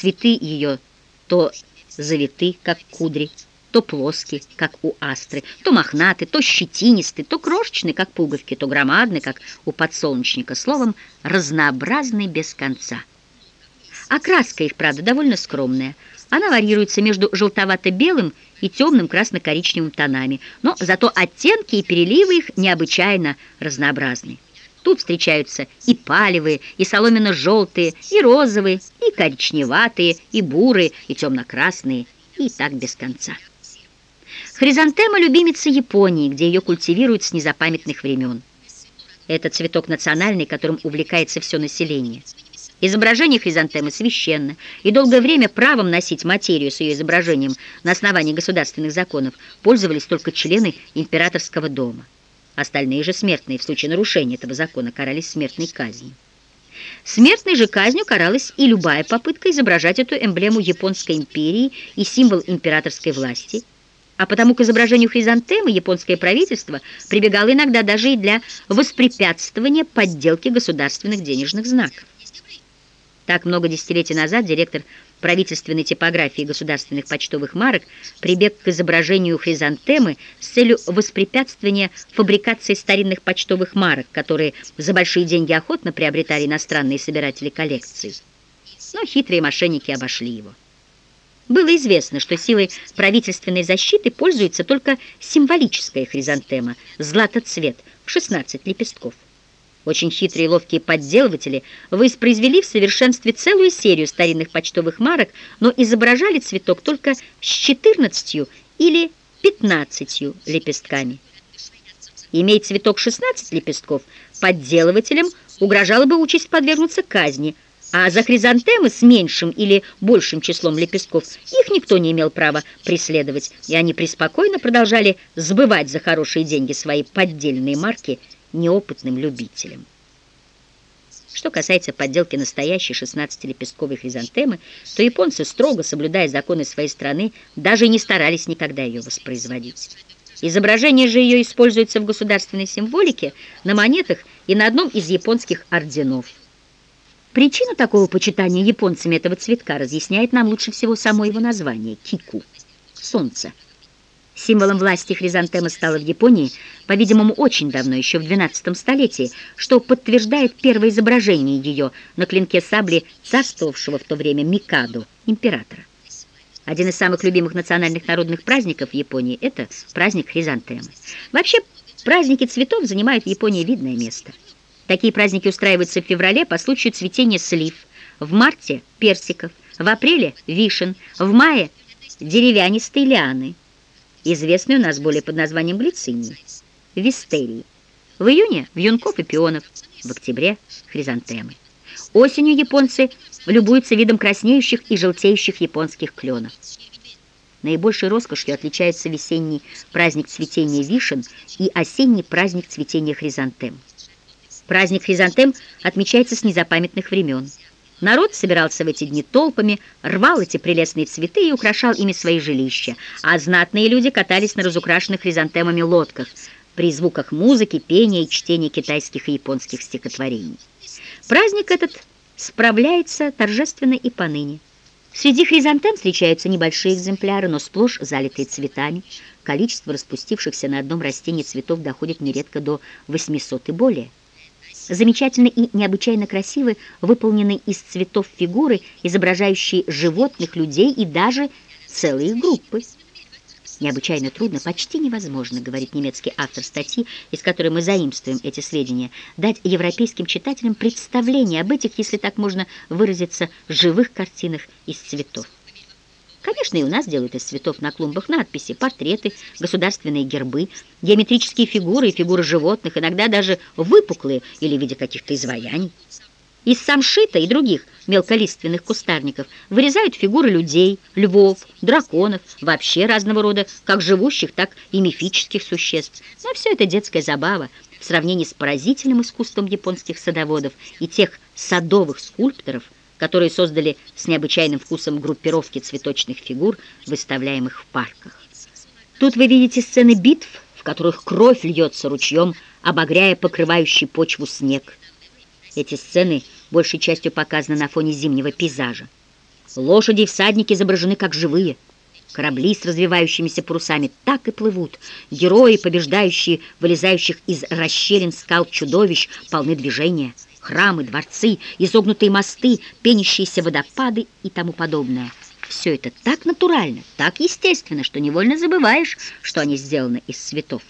Цветы ее то завиты, как кудри, то плоский, как у астры, то мохнатый, то щетинистый, то крошечный, как пуговки, то громадный, как у подсолнечника, словом, разнообразный без конца. Окраска их, правда, довольно скромная. Она варьируется между желтовато-белым и темным красно-коричневым тонами, но зато оттенки и переливы их необычайно разнообразны. Тут встречаются и палевые, и соломенно-желтые, и розовые, и коричневатые, и бурые, и темно-красные, и так без конца. Хризантема – любимица Японии, где ее культивируют с незапамятных времен. Это цветок национальный, которым увлекается все население. Изображение хризантемы священно, и долгое время правом носить материю с ее изображением на основании государственных законов пользовались только члены императорского дома. Остальные же смертные в случае нарушения этого закона карались смертной казнью. Смертной же казнью каралась и любая попытка изображать эту эмблему Японской империи и символ императорской власти – а потому к изображению хризантемы японское правительство прибегало иногда даже и для воспрепятствования подделки государственных денежных знаков. Так много десятилетий назад директор правительственной типографии государственных почтовых марок прибег к изображению хризантемы с целью воспрепятствования фабрикации старинных почтовых марок, которые за большие деньги охотно приобретали иностранные собиратели коллекций. Но хитрые мошенники обошли его. Было известно, что силой правительственной защиты пользуется только символическая хризантема, златоцвет, в 16 лепестков. Очень хитрые и ловкие подделыватели воспроизвели в совершенстве целую серию старинных почтовых марок, но изображали цветок только с 14 или 15 лепестками. Имея цветок 16 лепестков, подделывателям угрожала бы участь подвергнуться казни – а за хризантемы с меньшим или большим числом лепестков их никто не имел права преследовать, и они преспокойно продолжали сбывать за хорошие деньги свои поддельные марки неопытным любителям. Что касается подделки настоящей 16-лепестковой хризантемы, то японцы, строго соблюдая законы своей страны, даже не старались никогда ее воспроизводить. Изображение же ее используется в государственной символике, на монетах и на одном из японских орденов – Причину такого почитания японцами этого цветка разъясняет нам лучше всего само его название – кику – солнце. Символом власти хризантема стала в Японии, по-видимому, очень давно, еще в XII столетии, что подтверждает первое изображение ее на клинке сабли царствовавшего в то время Микадо, императора. Один из самых любимых национальных народных праздников в Японии – это праздник хризантемы. Вообще, праздники цветов занимают в Японии видное место – Такие праздники устраиваются в феврале по случаю цветения слив, в марте – персиков, в апреле – вишен, в мае – деревянистые лианы, известные у нас более под названием глицинии, вистерии. В июне – вьюнков и пионов, в октябре – хризантемы. Осенью японцы любуются видом краснеющих и желтеющих японских кленов. Наибольшей роскошью отличается весенний праздник цветения вишен и осенний праздник цветения хризантем. Праздник хризантем отмечается с незапамятных времен. Народ собирался в эти дни толпами, рвал эти прелестные цветы и украшал ими свои жилища, а знатные люди катались на разукрашенных хризантемами лодках при звуках музыки, пения и чтения китайских и японских стихотворений. Праздник этот справляется торжественно и поныне. Среди хризантем встречаются небольшие экземпляры, но сплошь залитые цветами. Количество распустившихся на одном растении цветов доходит нередко до 800 и более. Замечательно и необычайно красивы выполнены из цветов фигуры, изображающие животных, людей и даже целые группы. Необычайно трудно, почти невозможно, говорит немецкий автор статьи, из которой мы заимствуем эти сведения, дать европейским читателям представление об этих, если так можно выразиться, живых картинах из цветов. Конечно, и у нас делают из цветов на клумбах надписи, портреты, государственные гербы, геометрические фигуры и фигуры животных, иногда даже выпуклые или в виде каких-то изваяний. Из самшита и других мелколиственных кустарников вырезают фигуры людей, львов, драконов, вообще разного рода, как живущих, так и мифических существ. Но все это детская забава в сравнении с поразительным искусством японских садоводов и тех садовых скульпторов – которые создали с необычайным вкусом группировки цветочных фигур, выставляемых в парках. Тут вы видите сцены битв, в которых кровь льется ручьем, обогряя покрывающий почву снег. Эти сцены большей частью показаны на фоне зимнего пейзажа. Лошади и всадники изображены как живые. Корабли с развивающимися парусами так и плывут. Герои, побеждающие вылезающих из расщелин скал чудовищ, полны движения. Храмы, дворцы, изогнутые мосты, пенящиеся водопады и тому подобное. Все это так натурально, так естественно, что невольно забываешь, что они сделаны из цветов.